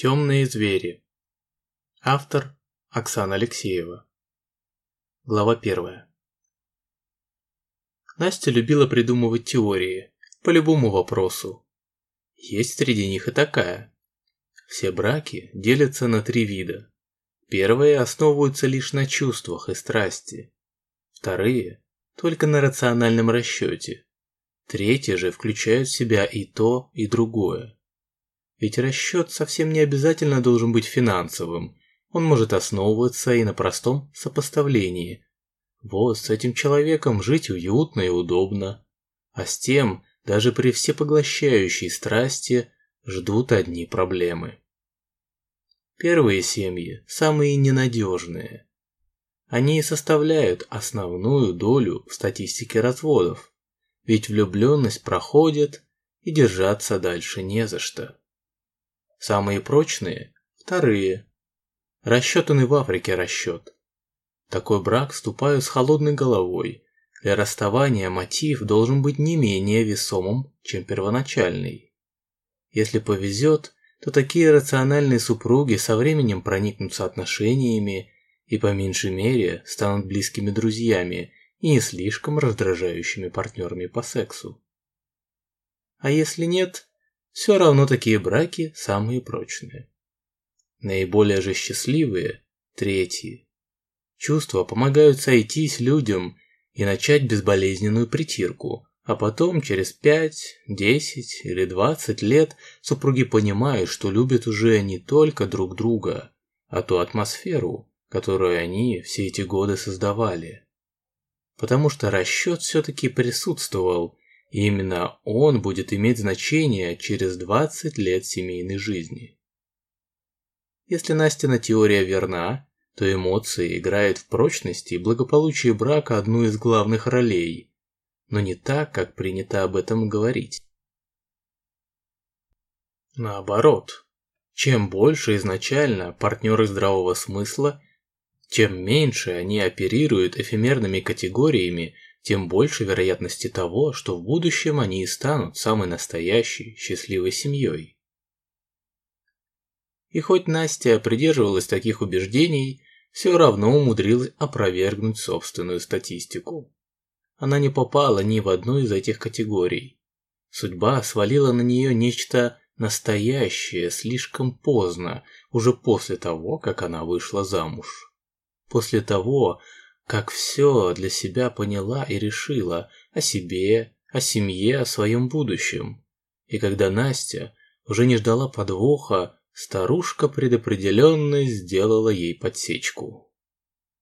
Темные звери. Автор Оксана Алексеева. Глава первая. Настя любила придумывать теории по любому вопросу. Есть среди них и такая. Все браки делятся на три вида. Первые основываются лишь на чувствах и страсти. Вторые – только на рациональном расчете. Третьи же включают в себя и то, и другое. Ведь расчет совсем не обязательно должен быть финансовым. Он может основываться и на простом сопоставлении. Вот с этим человеком жить уютно и удобно. А с тем, даже при всепоглощающей страсти, ждут одни проблемы. Первые семьи самые ненадежные. Они и составляют основную долю в статистике разводов. Ведь влюбленность проходит, и держаться дальше не за что. Самые прочные – вторые. Расчетанный в Африке расчет. Такой брак вступаю с холодной головой. Для расставания мотив должен быть не менее весомым, чем первоначальный. Если повезет, то такие рациональные супруги со временем проникнутся отношениями и по меньшей мере станут близкими друзьями и не слишком раздражающими партнерами по сексу. А если нет, все равно такие браки самые прочные. Наиболее же счастливые – третьи. Чувства помогают сойтись людям и начать безболезненную притирку, а потом через 5, 10 или 20 лет супруги понимают, что любят уже не только друг друга, а ту атмосферу, которую они все эти годы создавали. Потому что расчет все-таки присутствовал, именно он будет иметь значение через 20 лет семейной жизни. Если Настина теория верна, то эмоции играют в прочности и благополучии брака одну из главных ролей, но не так, как принято об этом говорить. Наоборот, чем больше изначально партнеры здравого смысла, чем меньше они оперируют эфемерными категориями тем больше вероятности того, что в будущем они и станут самой настоящей, счастливой семьей. И хоть Настя придерживалась таких убеждений, все равно умудрилась опровергнуть собственную статистику. Она не попала ни в одну из этих категорий. Судьба свалила на нее нечто настоящее слишком поздно, уже после того, как она вышла замуж. После того, как все для себя поняла и решила о себе, о семье, о своем будущем. И когда Настя уже не ждала подвоха, старушка предопределенно сделала ей подсечку.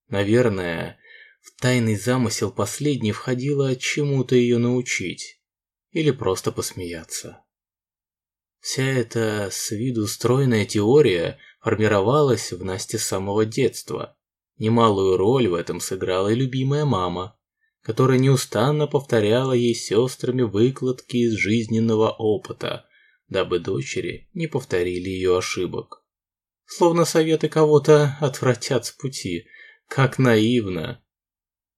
Наверное, в тайный замысел последней входило чему-то ее научить или просто посмеяться. Вся эта с виду стройная теория формировалась в Насте с самого детства – Немалую роль в этом сыграла и любимая мама, которая неустанно повторяла ей сестрами выкладки из жизненного опыта, дабы дочери не повторили ее ошибок. Словно советы кого-то отвратят с пути, как наивно.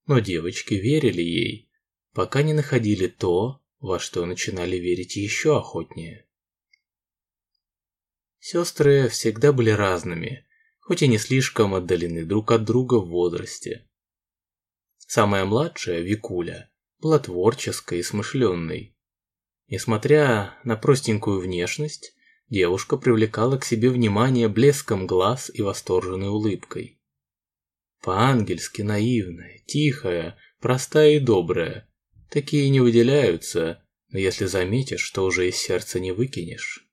Но девочки верили ей, пока не находили то, во что начинали верить еще охотнее. Сестры всегда были разными – хоть и не слишком отдалены друг от друга в возрасте. Самая младшая, Викуля, была творческой и смышленной. Несмотря на простенькую внешность, девушка привлекала к себе внимание блеском глаз и восторженной улыбкой. По-ангельски наивная, тихая, простая и добрая. Такие не выделяются, но если заметишь, то уже из сердца не выкинешь.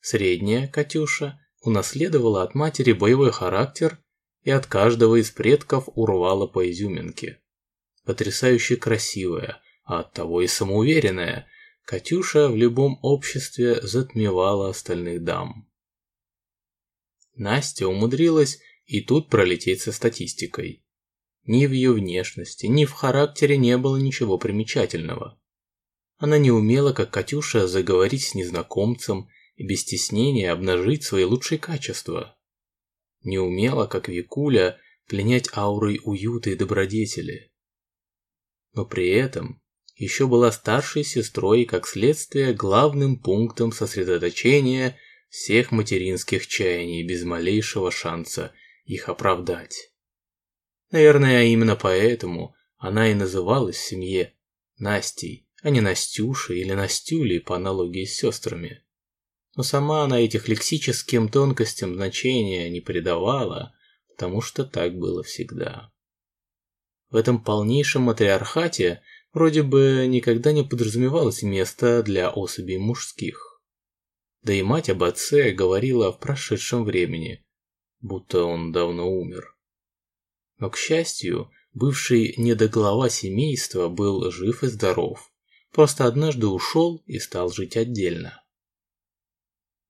Средняя Катюша унаследовала от матери боевой характер и от каждого из предков урвала по изюминке. Потрясающе красивая, а оттого и самоуверенная, Катюша в любом обществе затмевала остальных дам. Настя умудрилась и тут пролететь со статистикой. Ни в ее внешности, ни в характере не было ничего примечательного. Она не умела, как Катюша, заговорить с незнакомцем и без стеснения обнажить свои лучшие качества. Не умела, как Викуля, пленять аурой уюта и добродетели. Но при этом еще была старшей сестрой и, как следствие, главным пунктом сосредоточения всех материнских чаяний без малейшего шанса их оправдать. Наверное, именно поэтому она и называлась в семье Настей, а не Настюшей или Настюлей по аналогии с сестрами. Но сама она этих лексическим тонкостям значения не придавала, потому что так было всегда. В этом полнейшем матриархате вроде бы никогда не подразумевалось место для особей мужских. Да и мать об отце говорила в прошедшем времени, будто он давно умер. Но, к счастью, бывший недоглава семейства был жив и здоров, просто однажды ушел и стал жить отдельно.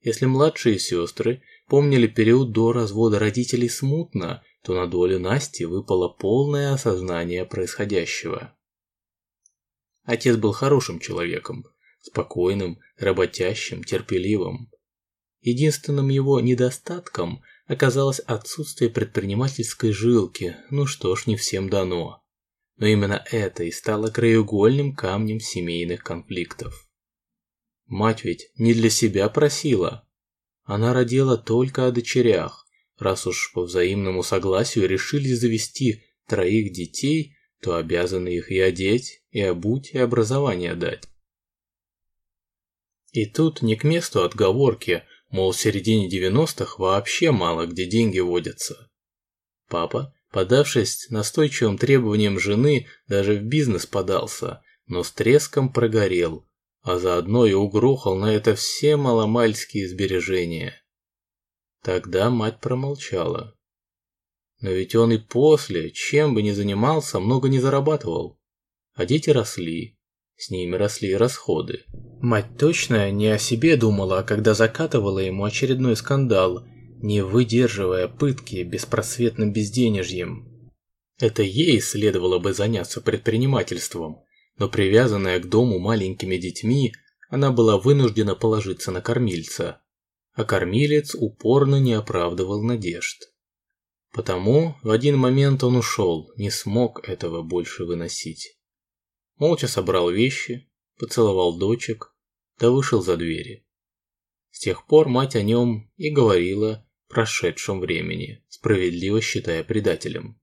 Если младшие сестры помнили период до развода родителей смутно, то на долю Насти выпало полное осознание происходящего. Отец был хорошим человеком, спокойным, работящим, терпеливым. Единственным его недостатком оказалось отсутствие предпринимательской жилки, ну что ж, не всем дано. Но именно это и стало краеугольным камнем семейных конфликтов. Мать ведь не для себя просила. Она родила только о дочерях, Раз уж по взаимному согласию решили завести троих детей, то обязаны их и одеть, и обуть, и образование дать. И тут не к месту отговорки, мол, в середине 90-х вообще мало где деньги водятся. Папа, подавшись настойчивым требованиям жены, даже в бизнес подался, но с треском прогорел, а заодно и угрохал на это все маломальские сбережения. Тогда мать промолчала. Но ведь он и после, чем бы ни занимался, много не зарабатывал. А дети росли, с ними росли и расходы. Мать точно не о себе думала, когда закатывала ему очередной скандал, не выдерживая пытки беспросветным безденежьем. Это ей следовало бы заняться предпринимательством, но привязанная к дому маленькими детьми, она была вынуждена положиться на кормильца а кормилец упорно не оправдывал надежд. Потому в один момент он ушел, не смог этого больше выносить. Молча собрал вещи, поцеловал дочек, да вышел за двери. С тех пор мать о нем и говорила в прошедшем времени, справедливо считая предателем.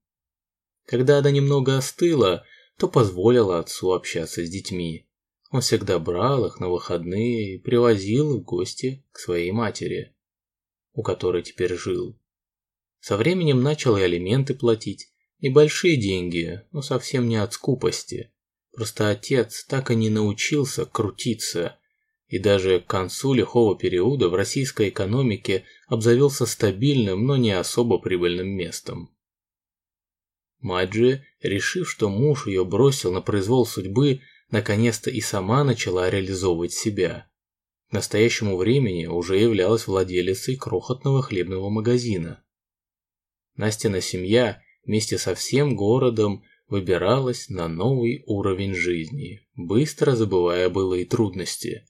Когда она немного остыла, то позволила отцу общаться с детьми, он всегда брал их на выходные и привозил в гости к своей матери, у которой теперь жил. Со временем начал и алименты платить, небольшие деньги, но совсем не от скупости. Просто отец так и не научился крутиться, и даже к концу лихого периода в российской экономике обзавелся стабильным, но не особо прибыльным местом. Мать решив, что муж ее бросил на произвол судьбы, наконец-то и сама начала реализовывать себя. К настоящему времени уже являлась владелицей крохотного хлебного магазина. Настина семья вместе со всем городом выбиралась на новый уровень жизни, быстро забывая былые трудности.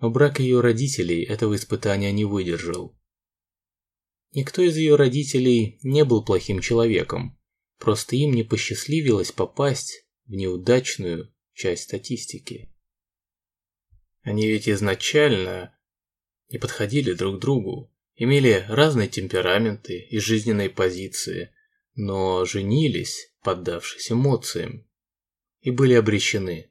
Но брак ее родителей этого испытания не выдержал. Никто из ее родителей не был плохим человеком, просто им не посчастливилось попасть в неудачную часть статистики. Они ведь изначально не подходили друг другу, имели разные темпераменты и жизненные позиции, но женились, поддавшись эмоциям, и были обречены.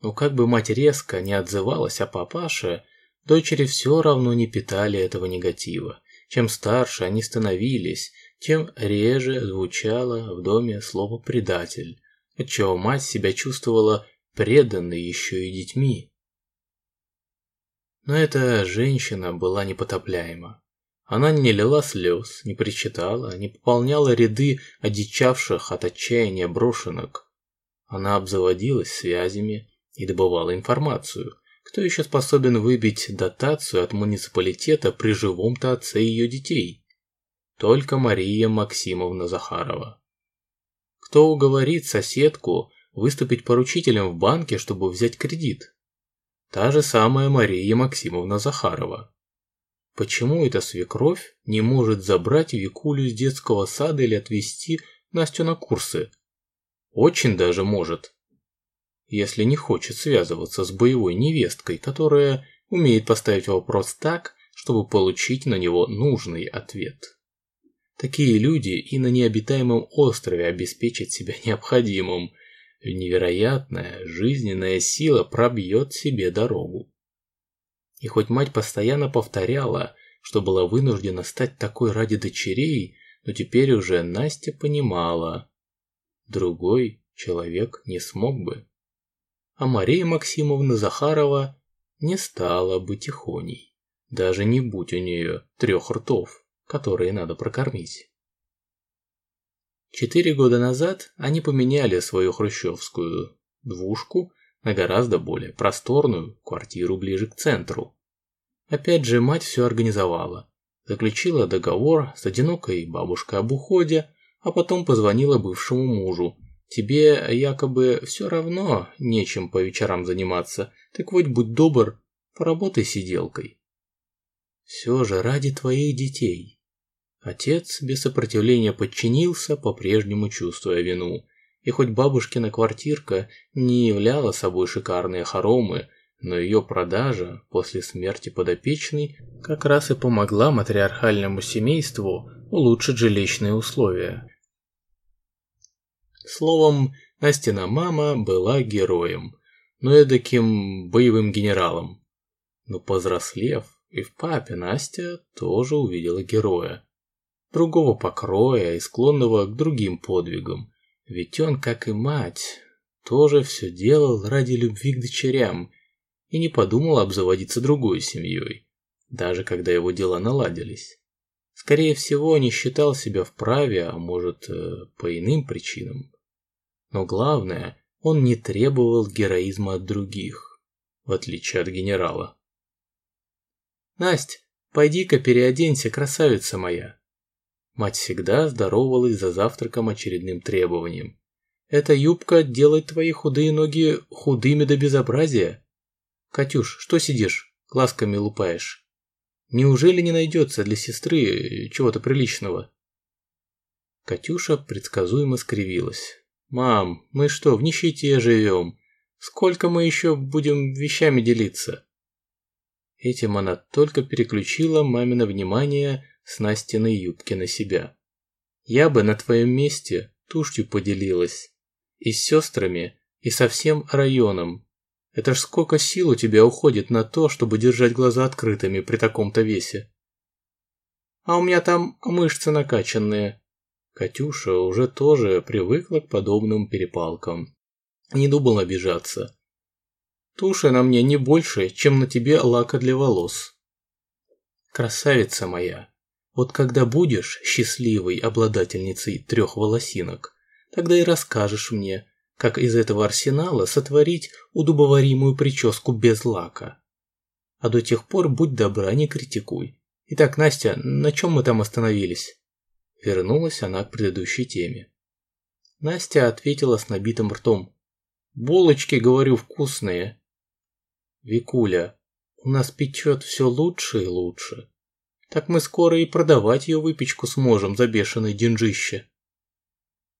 Но как бы мать резко не отзывалась о папаше, дочери все равно не питали этого негатива. Чем старше они становились, тем реже звучало в доме слово «предатель», отчего мать себя чувствовала преданной еще и детьми. Но эта женщина была непотопляема. Она не лила слез, не причитала, не пополняла ряды одичавших от отчаяния брошенок. Она обзаводилась связями и добывала информацию. Кто еще способен выбить дотацию от муниципалитета при живом-то отце ее детей? Только Мария Максимовна Захарова. Кто уговорит соседку выступить поручителем в банке, чтобы взять кредит? Та же самая Мария Максимовна Захарова. Почему эта свекровь не может забрать Викулю с детского сада или отвезти Настю на курсы? Очень даже может. Если не хочет связываться с боевой невесткой, которая умеет поставить вопрос так, чтобы получить на него нужный ответ. Такие люди и на необитаемом острове обеспечат себя необходимым. Невероятная жизненная сила пробьет себе дорогу. И хоть мать постоянно повторяла, что была вынуждена стать такой ради дочерей, но теперь уже Настя понимала, другой человек не смог бы. А Мария Максимовна Захарова не стала бы тихоней, даже не будь у нее трех ртов, которые надо прокормить. Четыре года назад они поменяли свою хрущевскую двушку на гораздо более просторную квартиру ближе к центру. Опять же, мать все организовала. Заключила договор с одинокой бабушкой об уходе, а потом позвонила бывшему мужу. «Тебе якобы все равно нечем по вечерам заниматься, так вот будь добр, поработай сиделкой». «Все же ради твоих детей». Отец без сопротивления подчинился, по-прежнему чувствуя вину. И хоть бабушкина квартирка не являла собой шикарные хоромы, но ее продажа после смерти подопечной как раз и помогла матриархальному семейству улучшить жилищные условия. Словом, Настина мама была героем, но эдаким боевым генералом. Но повзрослев, и в папе Настя тоже увидела героя. Другого покроя и склонного к другим подвигам. Ведь он, как и мать, тоже все делал ради любви к дочерям и не подумал обзаводиться другой семьей, даже когда его дела наладились. Скорее всего, не считал себя вправе, а может, э, по иным причинам. Но главное, он не требовал героизма от других, в отличие от генерала. «Насть, пойди-ка переоденься, красавица моя!» Мать всегда здоровалась за завтраком очередным требованием. «Эта юбка делает твои худые ноги худыми до безобразия. «Катюш, что сидишь? Глазками лупаешь. Неужели не найдется для сестры чего-то приличного?» Катюша предсказуемо скривилась. «Мам, мы что, в нищете живем? Сколько мы еще будем вещами делиться?» Этим она только переключила мамино внимание с Настиной юбки на себя. «Я бы на твоем месте тушью поделилась. И с сестрами, и со всем районом, это ж сколько сил у тебя уходит на то, чтобы держать глаза открытыми при таком-то весе. А у меня там мышцы накачанные. Катюша уже тоже привыкла к подобным перепалкам. Не думал обижаться. Туша на мне не больше, чем на тебе лака для волос. Красавица моя, вот когда будешь счастливой обладательницей трех волосинок, тогда и расскажешь мне, как из этого арсенала сотворить удобоваримую прическу без лака. А до тех пор будь добра, не критикуй. Итак, Настя, на чем мы там остановились? Вернулась она к предыдущей теме. Настя ответила с набитым ртом. Булочки, говорю, вкусные. Викуля, у нас печет все лучше и лучше. Так мы скоро и продавать ее выпечку сможем за бешеное деньжище.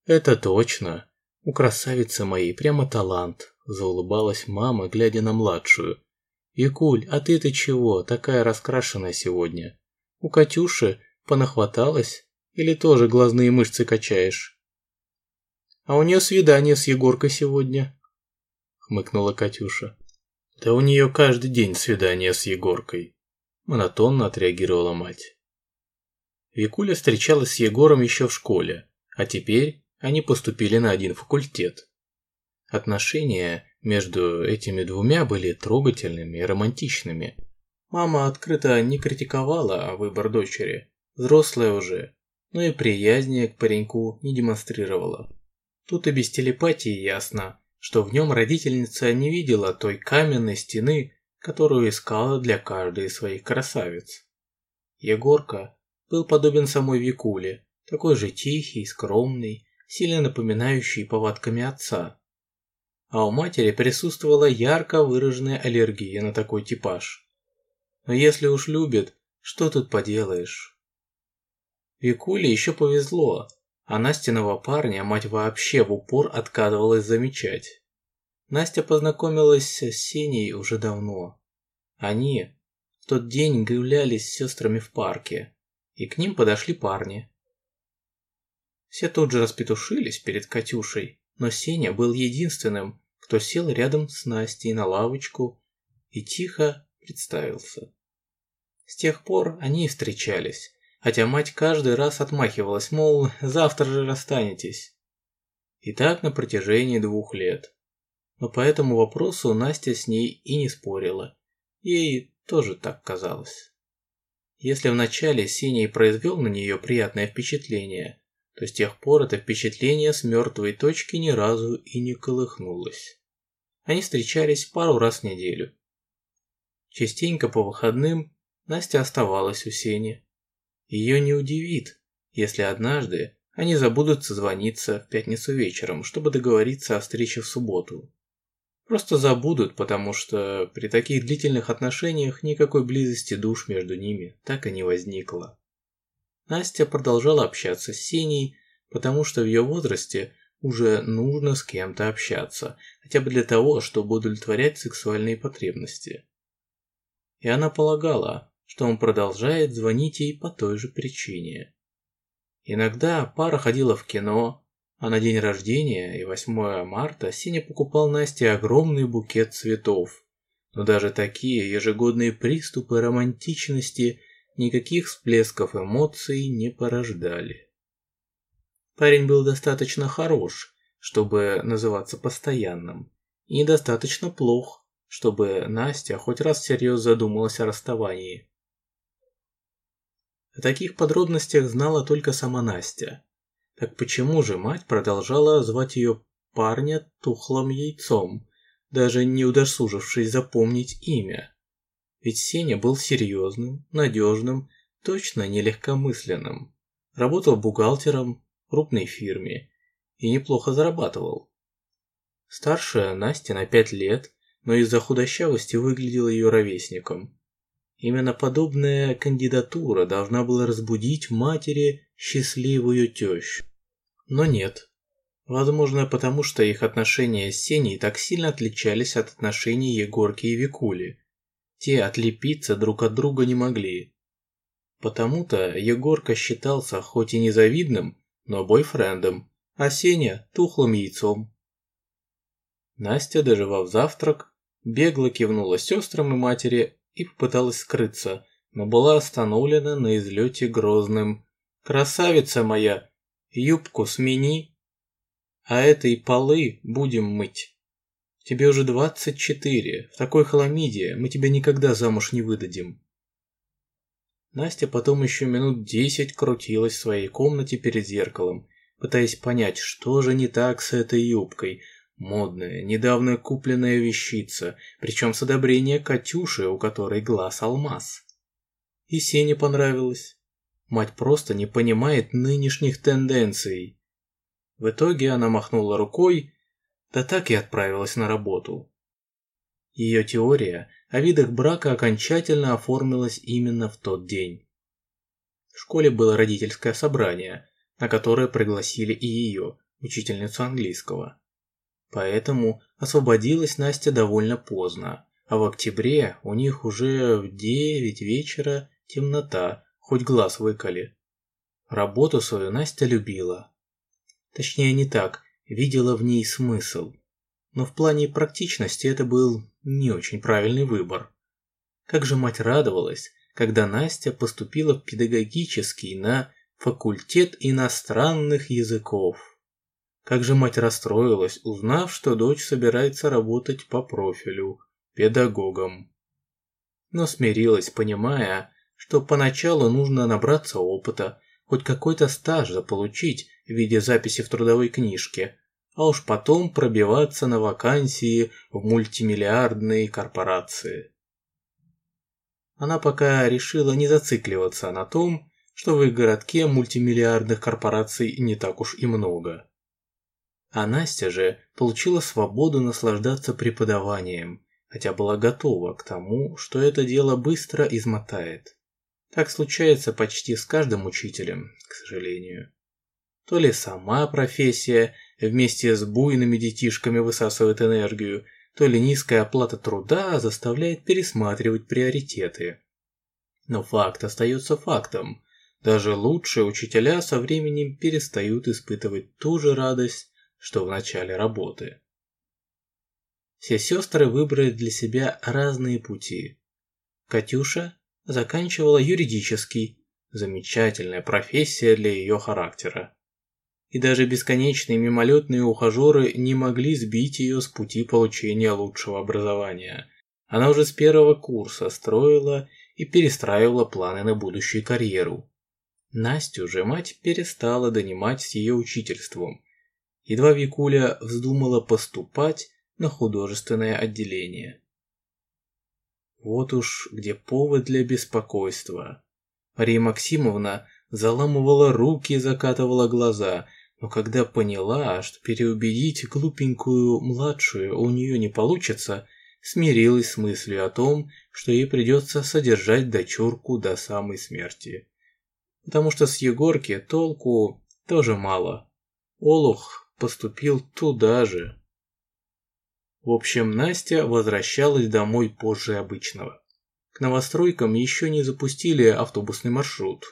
Это точно. «У красавицы моей прямо талант», – заулыбалась мама, глядя на младшую. «Якуль, а ты-то чего, такая раскрашенная сегодня? У Катюши понахваталась или тоже глазные мышцы качаешь?» «А у нее свидание с Егоркой сегодня», – хмыкнула Катюша. «Да у нее каждый день свидание с Егоркой», – монотонно отреагировала мать. Викуля встречалась с Егором еще в школе, а теперь они поступили на один факультет. Отношения между этими двумя были трогательными и романтичными. Мама открыто не критиковала выбор дочери, взрослая уже, но и приязни к пареньку не демонстрировала. Тут и без телепатии ясно, что в нем родительница не видела той каменной стены, которую искала для каждой из своих красавиц. Егорка был подобен самой Викуле, такой же тихий, скромный, сильно напоминающий повадками отца. А у матери присутствовала ярко выраженная аллергия на такой типаж. Но если уж любит, что тут поделаешь? Викуле еще повезло, а Настиного парня мать вообще в упор отказывалась замечать. Настя познакомилась с Сеней уже давно. Они, В тот день гулялись с сестрами в парке, и к ним подошли парни. Все тут же распетушились перед Катюшей, но Сеня был единственным, кто сел рядом с Настей на лавочку и тихо представился. С тех пор они и встречались, хотя мать каждый раз отмахивалась, мол, завтра же расстанетесь. И так на протяжении двух лет. Но по этому вопросу Настя с ней и не спорила. Ей тоже так казалось. Если вначале Синий произвел на нее приятное впечатление, то с тех пор это впечатление с мертвой точки ни разу и не колыхнулось. Они встречались пару раз в неделю. Частенько по выходным Настя оставалась у Сени. Ее не удивит, если однажды они забудут созвониться в пятницу вечером, чтобы договориться о встрече в субботу. Просто забудут, потому что при таких длительных отношениях никакой близости душ между ними так и не возникло. Настя продолжала общаться с Сеней, потому что в ее возрасте уже нужно с кем-то общаться, хотя бы для того, чтобы удовлетворять сексуальные потребности. И она полагала, что он продолжает звонить ей по той же причине. Иногда пара ходила в кино, а на день рождения и 8 марта Синя покупал Насте огромный букет цветов. Но даже такие ежегодные приступы романтичности никаких всплесков эмоций не порождали. Парень был достаточно хорош, чтобы называться постоянным, и недостаточно плох, чтобы Настя хоть раз всерьез задумалась о расставании. О таких подробностях знала только сама Настя. Так почему же мать продолжала звать ее парня тухлым яйцом, даже не удосужившись запомнить имя? Ведь Сеня был серьезным, надежным, точно не легкомысленным. Работал бухгалтером в крупной фирме и неплохо зарабатывал. Старшая Настя на пять лет, но из-за худощавости выглядела ее ровесником. Именно подобная кандидатура должна была разбудить в матери счастливую тещу. Но нет. Возможно, потому что их отношения с Сеней так сильно отличались от отношений Егорки и Викули. Те отлепиться друг от друга не могли. Потому-то Егорка считался хоть и незавидным, но бойфрендом, а Сеня – тухлым яйцом. Настя, доживав завтрак, бегло кивнула сестрам и матери и попыталась скрыться, но была остановлена на излете грозным. «Красавица моя! Юбку смени, а этой полы будем мыть. Тебе уже двадцать четыре, в такой хламиде мы тебя никогда замуж не выдадим». Настя потом еще минут десять крутилась в своей комнате перед зеркалом, пытаясь понять, что же не так с этой юбкой – Модная, недавно купленная вещица, причем с одобрения Катюши, у которой глаз алмаз. И Сене понравилось. Мать просто не понимает нынешних тенденций. В итоге она махнула рукой, да так и отправилась на работу. Ее теория о видах брака окончательно оформилась именно в тот день. В школе было родительское собрание, на которое пригласили и ее, учительницу английского. Поэтому освободилась Настя довольно поздно, а в октябре у них уже в девять вечера темнота, хоть глаз выколи. Работу свою Настя любила. Точнее не так, видела в ней смысл. Но в плане практичности это был не очень правильный выбор. Как же мать радовалась, когда Настя поступила в педагогический на факультет иностранных языков. Как же мать расстроилась, узнав, что дочь собирается работать по профилю, педагогом. Но смирилась, понимая, что поначалу нужно набраться опыта, хоть какой-то стаж заполучить в виде записи в трудовой книжке, а уж потом пробиваться на вакансии в мультимиллиардные корпорации. Она пока решила не зацикливаться на том, что в их городке мультимиллиардных корпораций не так уж и много. А Настя же получила свободу наслаждаться преподаванием, хотя была готова к тому, что это дело быстро измотает. Так случается почти с каждым учителем, к сожалению. То ли сама профессия вместе с буйными детишками высасывает энергию, то ли низкая оплата труда заставляет пересматривать приоритеты. Но факт остается фактом. Даже лучшие учителя со временем перестают испытывать ту же радость, что в начале работы. Все сестры выбрали для себя разные пути. Катюша заканчивала юридический, замечательная профессия для ее характера. И даже бесконечные мимолетные ухажеры не могли сбить ее с пути получения лучшего образования. Она уже с первого курса строила и перестраивала планы на будущую карьеру. Настю же мать перестала донимать с ее учительством. Едва Викуля вздумала поступать на художественное отделение. Вот уж где повод для беспокойства. Мария Максимовна заламывала руки и закатывала глаза, но когда поняла, что переубедить глупенькую младшую у нее не получится, смирилась с мыслью о том, что ей придется содержать дочурку до самой смерти. Потому что с Егорки толку тоже мало. Олух поступил туда же. В общем, Настя возвращалась домой позже обычного. К новостройкам еще не запустили автобусный маршрут,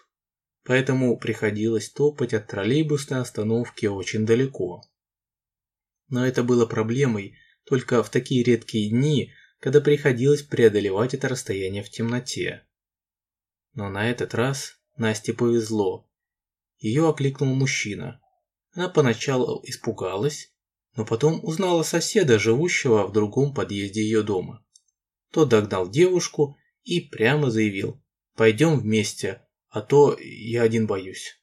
поэтому приходилось топать от троллейбусной остановки очень далеко. Но это было проблемой только в такие редкие дни, когда приходилось преодолевать это расстояние в темноте. Но на этот раз Насте повезло. Ее окликнул мужчина. Она поначалу испугалась, но потом узнала соседа, живущего в другом подъезде ее дома. Тот догнал девушку и прямо заявил «Пойдем вместе, а то я один боюсь».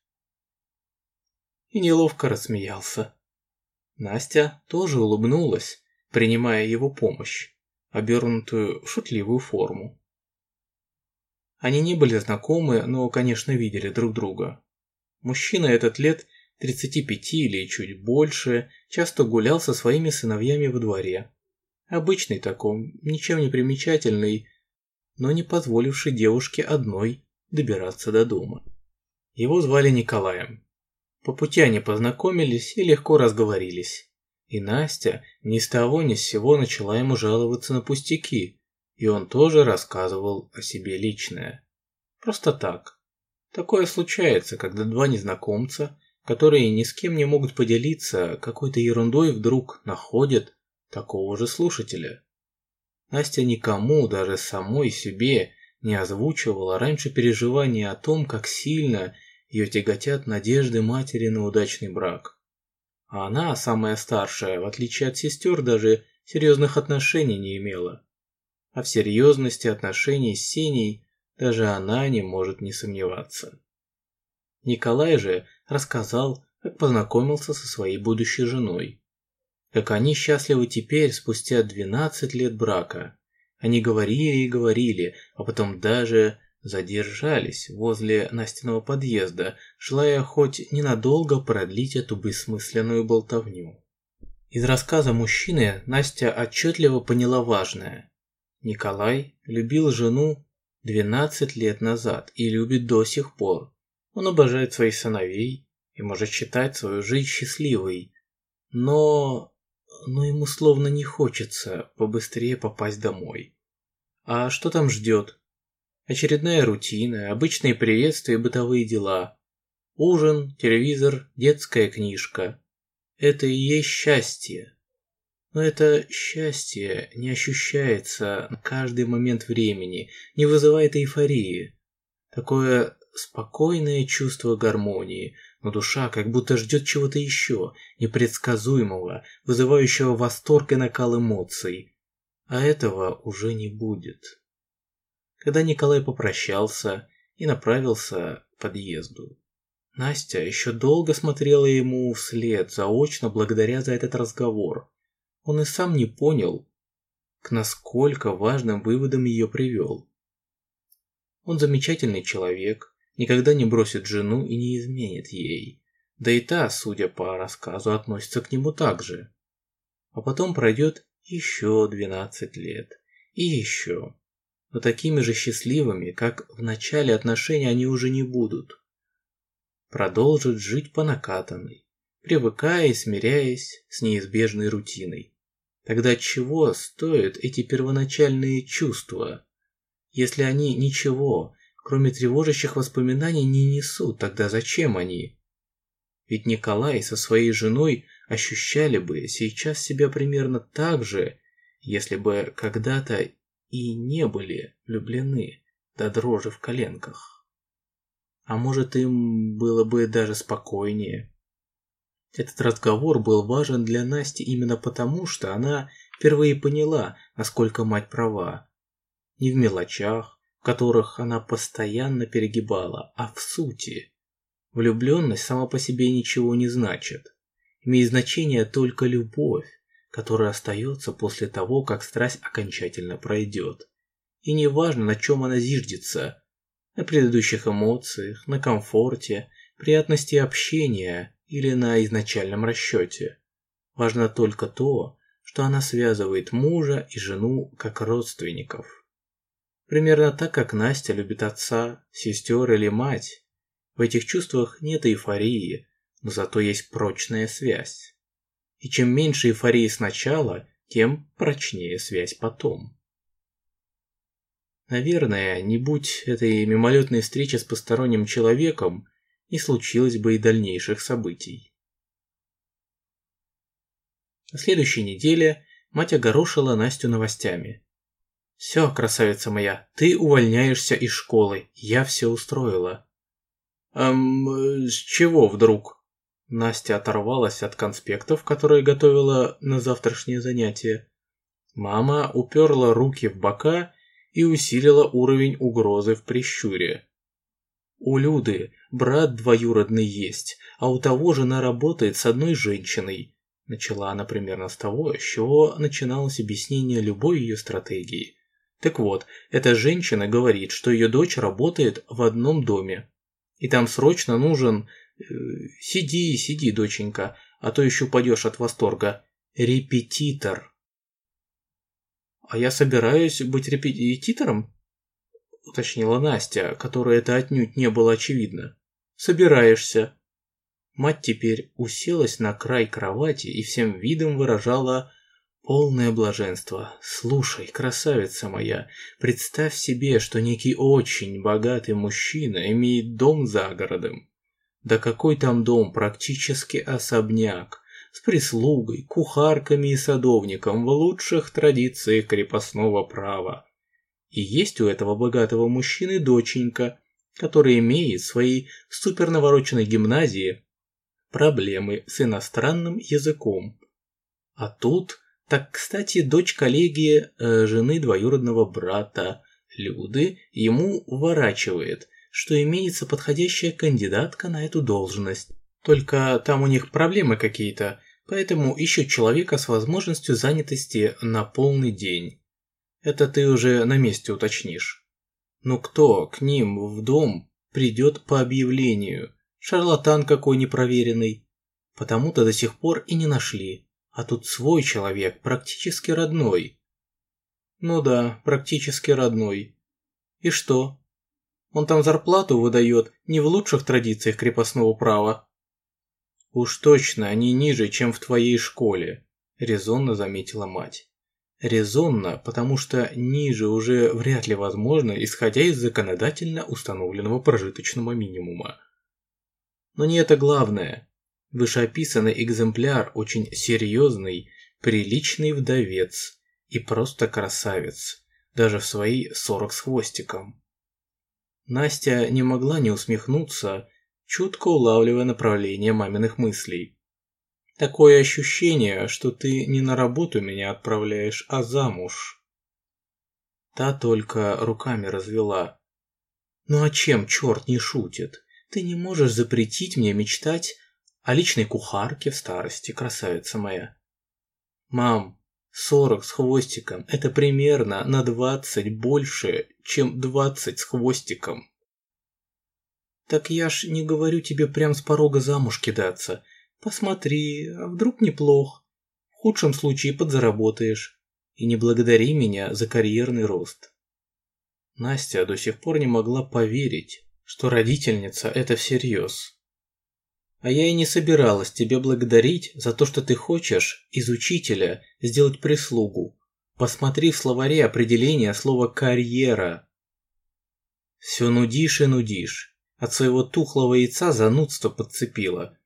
И неловко рассмеялся. Настя тоже улыбнулась, принимая его помощь, обернутую в шутливую форму. Они не были знакомы, но, конечно, видели друг друга. Мужчина этот лет 35 или чуть больше, часто гулял со своими сыновьями во дворе. Обычный таком, ничем не примечательный, но не позволивший девушке одной добираться до дома. Его звали Николаем. По пути они познакомились и легко разговорились. И Настя ни с того ни с сего начала ему жаловаться на пустяки, и он тоже рассказывал о себе личное. Просто так. Такое случается, когда два незнакомца которые ни с кем не могут поделиться какой-то ерундой, вдруг находят такого же слушателя. Настя никому, даже самой себе, не озвучивала раньше переживания о том, как сильно ее тяготят надежды матери на удачный брак. А она, самая старшая, в отличие от сестер, даже серьезных отношений не имела. А в серьезности отношений с Сеней даже она не может не сомневаться. Николай же рассказал, как познакомился со своей будущей женой. Как они счастливы теперь, спустя 12 лет брака. Они говорили и говорили, а потом даже задержались возле Настиного подъезда, желая хоть ненадолго продлить эту бессмысленную болтовню. Из рассказа мужчины Настя отчетливо поняла важное. Николай любил жену 12 лет назад и любит до сих пор. Он обожает своих сыновей и может считать свою жизнь счастливой. Но... но ему словно не хочется побыстрее попасть домой. А что там ждет? Очередная рутина, обычные приветствия и бытовые дела. Ужин, телевизор, детская книжка. Это и есть счастье. Но это счастье не ощущается на каждый момент времени, не вызывает эйфории. Такое спокойное чувство гармонии, но душа как будто ждет чего-то еще, непредсказуемого, вызывающего восторг и накал эмоций. А этого уже не будет. Когда Николай попрощался и направился к подъезду, Настя еще долго смотрела ему вслед, заочно благодаря за этот разговор. Он и сам не понял, к насколько важным выводам ее привел. Он замечательный человек, никогда не бросит жену и не изменит ей. Да и та, судя по рассказу, относится к нему так же. А потом пройдет еще 12 лет. И еще. Но такими же счастливыми, как в начале отношений они уже не будут. Продолжат жить по накатанной, привыкая и смиряясь с неизбежной рутиной. Тогда чего стоят эти первоначальные чувства, если они ничего, кроме тревожащих воспоминаний, не несут, тогда зачем они? Ведь Николай со своей женой ощущали бы сейчас себя примерно так же, если бы когда-то и не были влюблены до дрожи в коленках. А может им было бы даже спокойнее. Этот разговор был важен для Насти именно потому, что она впервые поняла, насколько мать права. Не в мелочах, в которых она постоянно перегибала, а в сути. Влюбленность сама по себе ничего не значит. Имеет значение только любовь, которая остается после того, как страсть окончательно пройдет. И неважно, на чем она зиждется, на предыдущих эмоциях, на комфорте, приятности общения или на изначальном расчете. Важно только то, что она связывает мужа и жену как родственников. Примерно так, как Настя любит отца, сестер или мать. В этих чувствах нет эйфории, но зато есть прочная связь. И чем меньше эйфории сначала, тем прочнее связь потом. Наверное, не будь этой мимолетной встречи с посторонним человеком, не случилось бы и дальнейших событий. На следующей неделе мать огорошила Настю новостями. «Все, красавица моя, ты увольняешься из школы, я все устроила». «Эм, с чего вдруг?» Настя оторвалась от конспектов, которые готовила на завтрашнее занятие. Мама уперла руки в бока и усилила уровень угрозы в прищуре. У Люды брат двоюродный есть, а у того жена работает с одной женщиной. Начала она примерно с того, с чего начиналось объяснение любой ее стратегии. Так вот, эта женщина говорит, что ее дочь работает в одном доме. И там срочно нужен... Э, сиди, сиди, доченька, а то еще упадешь от восторга. Репетитор. А я собираюсь быть репетитором? – уточнила Настя, которой это отнюдь не было очевидно. «Собираешься». Мать теперь уселась на край кровати и всем видом выражала полное блаженство. «Слушай, красавица моя, представь себе, что некий очень богатый мужчина имеет дом за городом. Да какой там дом, практически особняк, с прислугой, кухарками и садовником в лучших традициях крепостного права. И есть у этого богатого мужчины доченька, которая имеет в своей супернавороченной гимназии проблемы с иностранным языком. А тут, так кстати, дочь коллеги э, жены двоюродного брата Люды ему уворачивает, что имеется подходящая кандидатка на эту должность. Только там у них проблемы какие-то, поэтому ищут человека с возможностью занятости на полный день. Это ты уже на месте уточнишь. Но кто к ним в дом придет по объявлению? Шарлатан какой непроверенный. Потому-то до сих пор и не нашли. А тут свой человек, практически родной. Ну да, практически родной. И что? Он там зарплату выдает не в лучших традициях крепостного права. Уж точно они ниже, чем в твоей школе, резонно заметила мать. Резонно, потому что ниже уже вряд ли возможно, исходя из законодательно установленного прожиточного минимума. Но не это главное. Вышеописанный экземпляр очень серьезный, приличный вдовец и просто красавец, даже в свои сорок с хвостиком. Настя не могла не усмехнуться, чутко улавливая направление маминых мыслей. Такое ощущение, что ты не на работу меня отправляешь, а замуж. Та только руками развела. Ну а чем черт не шутит? Ты не можешь запретить мне мечтать о личной кухарке в старости, красавица моя. Мам, сорок с хвостиком – это примерно на двадцать больше, чем двадцать с хвостиком. Так я ж не говорю тебе прям с порога замуж кидаться. Посмотри, а вдруг неплох. В худшем случае подзаработаешь. И не благодари меня за карьерный рост. Настя до сих пор не могла поверить, что родительница это всерьез. А я и не собиралась тебя благодарить за то, что ты хочешь из учителя сделать прислугу. Посмотри в словаре определение слова «карьера». Все нудишь и нудишь. От своего тухлого яйца занудство подцепило.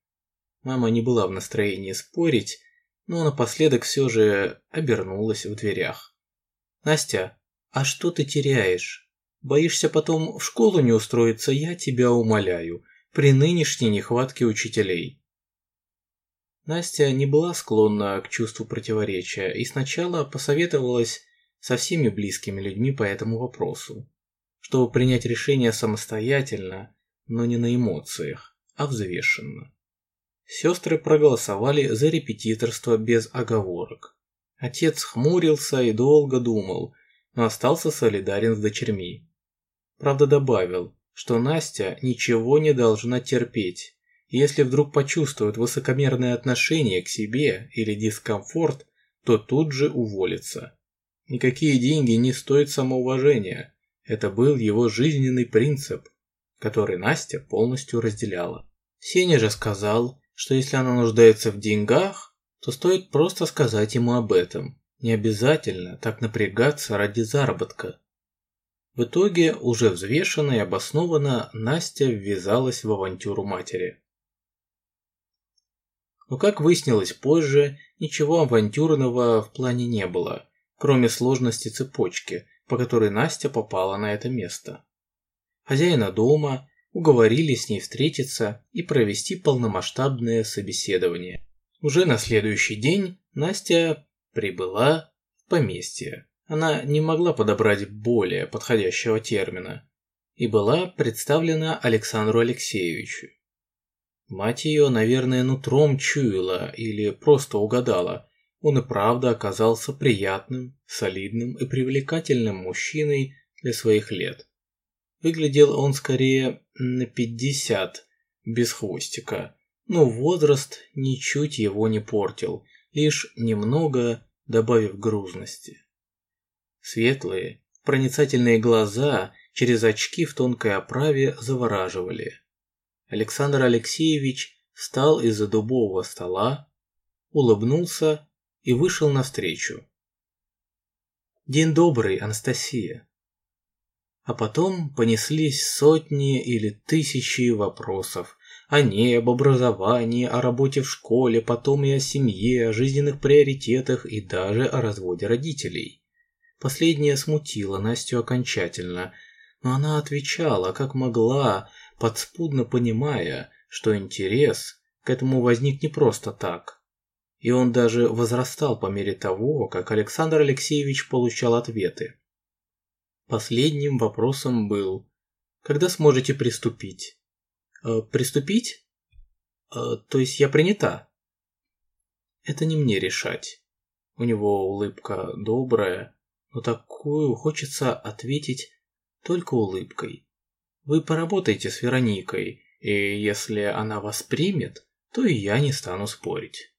Мама не была в настроении спорить, но напоследок все же обернулась в дверях. «Настя, а что ты теряешь? Боишься потом в школу не устроиться, я тебя умоляю, при нынешней нехватке учителей». Настя не была склонна к чувству противоречия и сначала посоветовалась со всеми близкими людьми по этому вопросу, чтобы принять решение самостоятельно, но не на эмоциях, а взвешенно. Сестры проголосовали за репетиторство без оговорок. Отец хмурился и долго думал, но остался солидарен с дочерьми. Правда добавил, что Настя ничего не должна терпеть, если вдруг почувствует высокомерное отношение к себе или дискомфорт, то тут же уволится. Никакие деньги не стоят самоуважения. Это был его жизненный принцип, который Настя полностью разделяла. Сеня же сказал, что если она нуждается в деньгах, то стоит просто сказать ему об этом. Не обязательно так напрягаться ради заработка. В итоге, уже взвешенно и обоснованно, Настя ввязалась в авантюру матери. Но, как выяснилось позже, ничего авантюрного в плане не было, кроме сложности цепочки, по которой Настя попала на это место. Хозяина дома уговорили с ней встретиться и провести полномасштабное собеседование. Уже на следующий день Настя прибыла в поместье. Она не могла подобрать более подходящего термина и была представлена Александру Алексеевичу. Мать ее, наверное, нутром чуяла или просто угадала. Он и правда оказался приятным, солидным и привлекательным мужчиной для своих лет. Выглядел он скорее на 50, без хвостика, но возраст ничуть его не портил, лишь немного добавив грузности. Светлые, проницательные глаза через очки в тонкой оправе завораживали. Александр Алексеевич встал из-за дубового стола, улыбнулся и вышел навстречу. «День добрый, Анастасия!» А потом понеслись сотни или тысячи вопросов о ней, об образовании, о работе в школе, потом и о семье, о жизненных приоритетах и даже о разводе родителей. Последнее смутило Настю окончательно, но она отвечала, как могла, подспудно понимая, что интерес к этому возник не просто так. И он даже возрастал по мере того, как Александр Алексеевич получал ответы. Последним вопросом был «Когда сможете приступить?» э, «Приступить? Э, то есть я принята?» «Это не мне решать». У него улыбка добрая, но такую хочется ответить только улыбкой. Вы поработайте с Вероникой, и если она вас примет, то и я не стану спорить.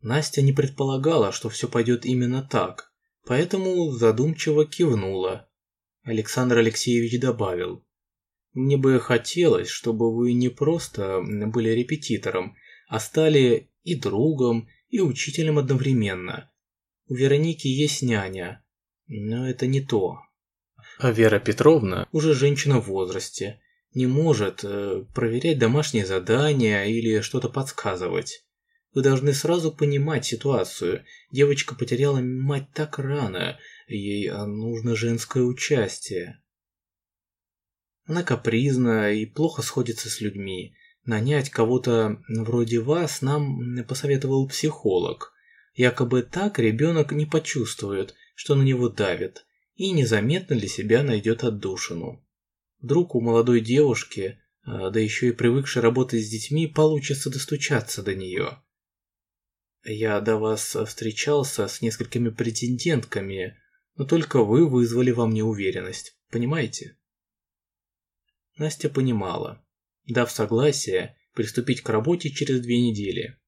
Настя не предполагала, что все пойдет именно так, поэтому задумчиво кивнула. Александр Алексеевич добавил. «Мне бы хотелось, чтобы вы не просто были репетитором, а стали и другом, и учителем одновременно. У Вероники есть няня, но это не то, а Вера Петровна уже женщина в возрасте, не может э, проверять домашние задания или что-то подсказывать. Вы должны сразу понимать ситуацию. Девочка потеряла мать так рано, ей а, нужно женское участие. Она капризна и плохо сходится с людьми. Нанять кого-то вроде вас нам посоветовал психолог. Якобы так ребенок не почувствует, что на него давят, и незаметно для себя найдет отдушину. Вдруг у молодой девушки, а, да еще и привыкшей работать с детьми, получится достучаться до нее. Я до вас встречался с несколькими претендентками, но только вы вызвали во мне уверенность, понимаете? Настя понимала, дав согласие приступить к работе через две недели.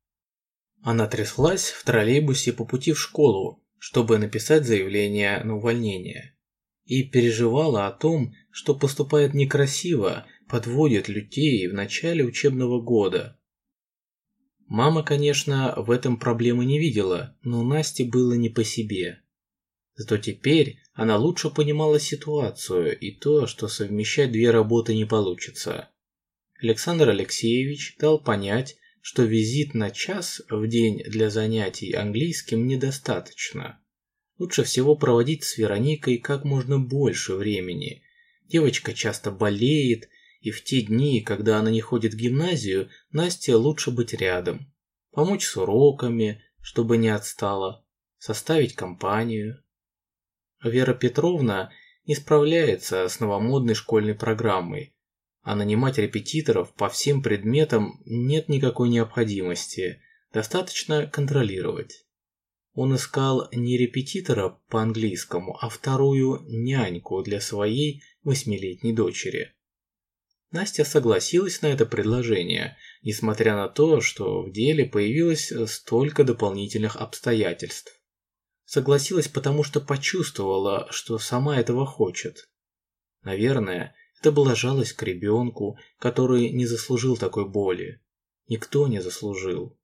Она тряслась в троллейбусе по пути в школу, чтобы написать заявление на увольнение. И переживала о том, что поступает некрасиво, подводит людей в начале учебного года. Мама, конечно, в этом проблемы не видела, но Насте было не по себе. Зато теперь она лучше понимала ситуацию и то, что совмещать две работы не получится. Александр Алексеевич дал понять, что визит на час в день для занятий английским недостаточно. Лучше всего проводить с Вероникой как можно больше времени. Девочка часто болеет, и в те дни, когда она не ходит в гимназию, Насте лучше быть рядом. Помочь с уроками, чтобы не отстала, составить компанию. Вера Петровна не справляется с новомодной школьной программой, а нанимать репетиторов по всем предметам нет никакой необходимости, достаточно контролировать. Он искал не репетитора по английскому, а вторую няньку для своей восьмилетней дочери. Настя согласилась на это предложение, несмотря на то, что в деле появилось столько дополнительных обстоятельств. Согласилась потому, что почувствовала, что сама этого хочет. Наверное, это была жалость к ребенку, который не заслужил такой боли. Никто не заслужил.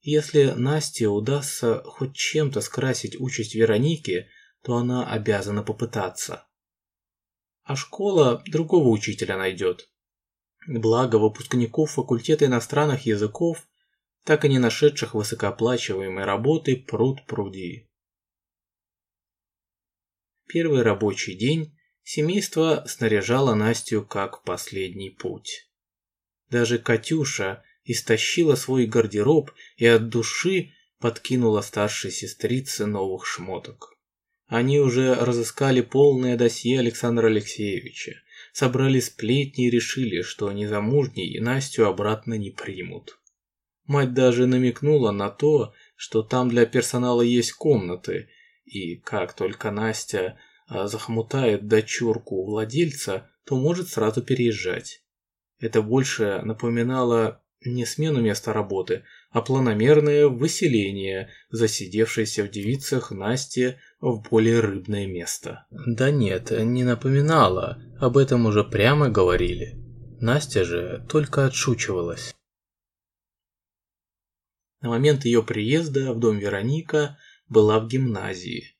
Если Насте удастся хоть чем-то скрасить участь Вероники, то она обязана попытаться. А школа другого учителя найдет. Благо выпускников факультета иностранных языков, так и не нашедших высокооплачиваемой работы, пруд пруди. Первый рабочий день семейство снаряжало Настю как последний путь. Даже Катюша истощила свой гардероб и от души подкинула старшей сестрице новых шмоток. Они уже разыскали полное досье Александра Алексеевича, собрали сплетни и решили, что незамужней Настю обратно не примут. Мать даже намекнула на то, что там для персонала есть комнаты, и как только Настя а, захмутает дочурку владельца, то может сразу переезжать. Это больше напоминало не смену места работы, а планомерное выселение засидевшейся в девицах Насти в более рыбное место. Да нет, не напоминало, об этом уже прямо говорили. Настя же только отшучивалась. На момент ее приезда в дом Вероника была в гимназии.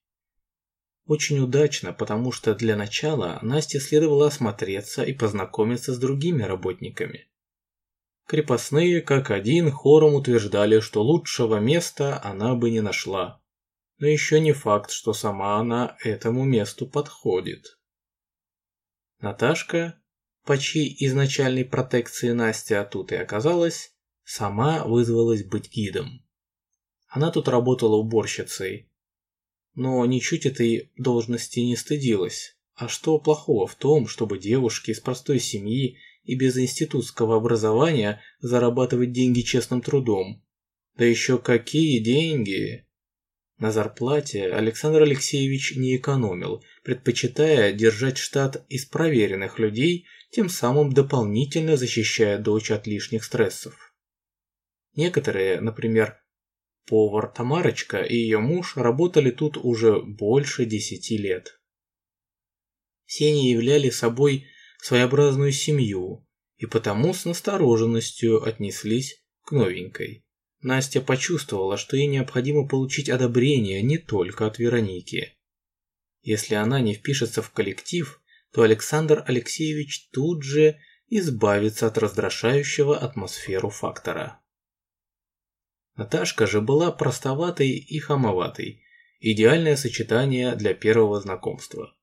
Очень удачно, потому что для начала Насте следовало осмотреться и познакомиться с другими работниками. Крепостные как один хором утверждали, что лучшего места она бы не нашла. Но еще не факт, что сама она этому месту подходит. Наташка, по чьей изначальной протекции Настя тут и оказалась, сама вызвалась быть гидом. Она тут работала уборщицей, но ничуть этой должности не стыдилась. А что плохого в том, чтобы девушки из простой семьи и без институтского образования зарабатывать деньги честным трудом. Да еще какие деньги! На зарплате Александр Алексеевич не экономил, предпочитая держать штат из проверенных людей, тем самым дополнительно защищая дочь от лишних стрессов. Некоторые, например, повар Тамарочка и ее муж работали тут уже больше десяти лет. Все они являли собой своеобразную семью и потому с настороженностью отнеслись к новенькой. Настя почувствовала, что ей необходимо получить одобрение не только от Вероники. Если она не впишется в коллектив, то Александр Алексеевич тут же избавится от раздражающего атмосферу фактора. Наташка же была простоватой и хамоватой, идеальное сочетание для первого знакомства.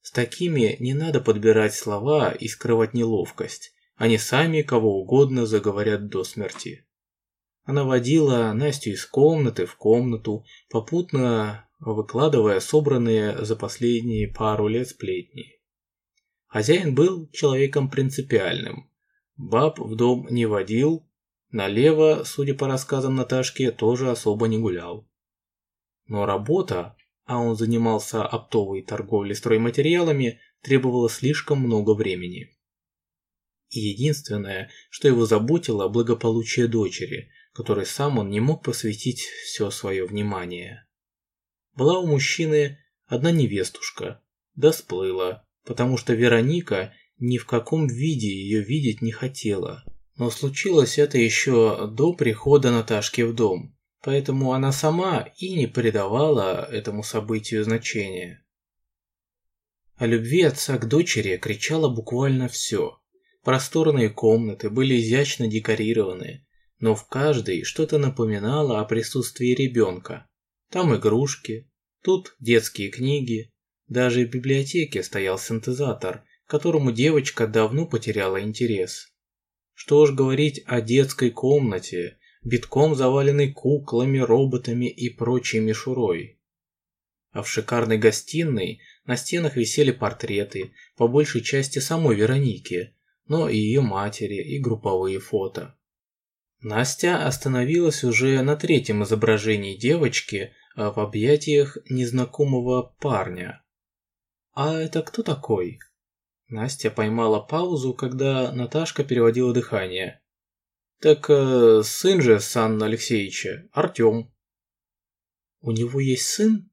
С такими не надо подбирать слова и скрывать неловкость. Они сами кого угодно заговорят до смерти. Она водила Настю из комнаты в комнату, попутно выкладывая собранные за последние пару лет сплетни. Хозяин был человеком принципиальным. Баб в дом не водил, налево, судя по рассказам Наташки, тоже особо не гулял. Но работа а он занимался оптовой торговлей стройматериалами, требовало слишком много времени. И единственное, что его заботило, благополучие дочери, которой сам он не мог посвятить все свое внимание. Была у мужчины одна невестушка, да сплыла, потому что Вероника ни в каком виде ее видеть не хотела. Но случилось это еще до прихода Наташки в дом, поэтому она сама и не придавала этому событию значения. О любви отца к дочери кричало буквально все. Просторные комнаты были изящно декорированы, но в каждой что-то напоминало о присутствии ребенка. Там игрушки, тут детские книги, даже в библиотеке стоял синтезатор, которому девочка давно потеряла интерес. Что уж говорить о детской комнате, битком заваленной куклами, роботами и прочей мишурой. А в шикарной гостиной на стенах висели портреты, по большей части самой Вероники, но и ее матери, и групповые фото. Настя остановилась уже на третьем изображении девочки а в объятиях незнакомого парня. «А это кто такой?» Настя поймала паузу, когда Наташка переводила дыхание. «Так э, сын же Санна Алексеевича, Артем». «У него есть сын?»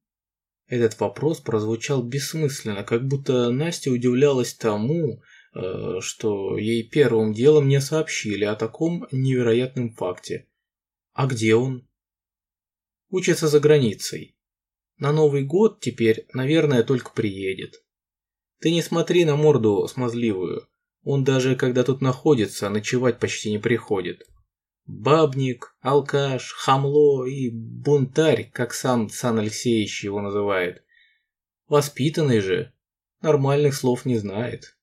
Этот вопрос прозвучал бессмысленно, как будто Настя удивлялась тому, э, что ей первым делом не сообщили о таком невероятном факте. «А где он?» «Учится за границей. На Новый год теперь, наверное, только приедет. Ты не смотри на морду смазливую. Он даже когда тут находится, ночевать почти не приходит. Бабник, алкаш, хамло и бунтарь, как сам Сан Алексеевич его называет. Воспитанный же, нормальных слов не знает.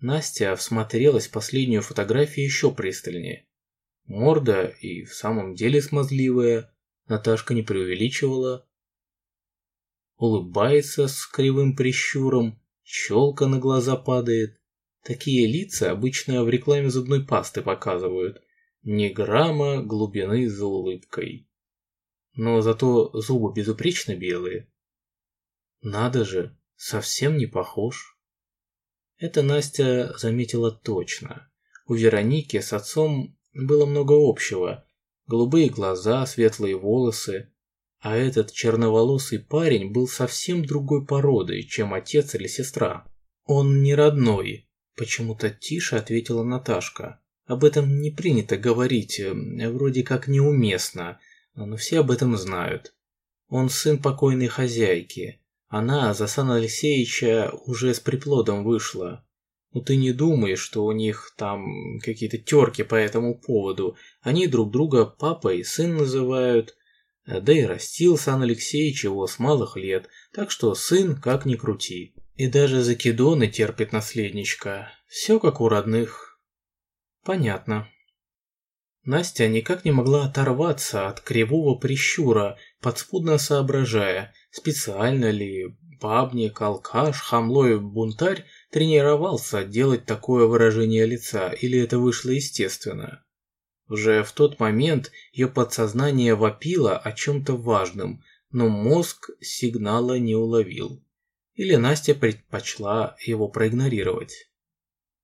Настя всмотрелась в последнюю фотографию еще пристальнее. Морда и в самом деле смазливая, Наташка не преувеличивала, улыбается с кривым прищуром, щелка на глаза падает. Такие лица обычно в рекламе зубной пасты показывают. Ни грамма глубины за улыбкой. Но зато зубы безупречно белые. Надо же, совсем не похож. Это Настя заметила точно. У Вероники с отцом было много общего. Голубые глаза, светлые волосы, а этот черноволосый парень был совсем другой породы, чем отец или сестра. Он не родной, почему-то тише ответила Наташка. Об этом не принято говорить, э, вроде как неуместно, но все об этом знают. Он сын покойной хозяйки. Она за Сан Алексеевича уже с приплодом вышла. Ну ты не думай, что у них там какие-то терки по этому поводу. Они друг друга папой сын называют, да и растил Сан Алексеевич его с малых лет, так что сын как ни крути. И даже закидоны терпит наследничка. Все как у родных. Понятно. Настя никак не могла оторваться от кривого прищура, подспудно соображая, специально ли бабник, алкаш, хамло и бунтарь тренировался делать такое выражение лица, или это вышло естественно. Уже в тот момент ее подсознание вопило о чем-то важном, но мозг сигнала не уловил. Или Настя предпочла его проигнорировать.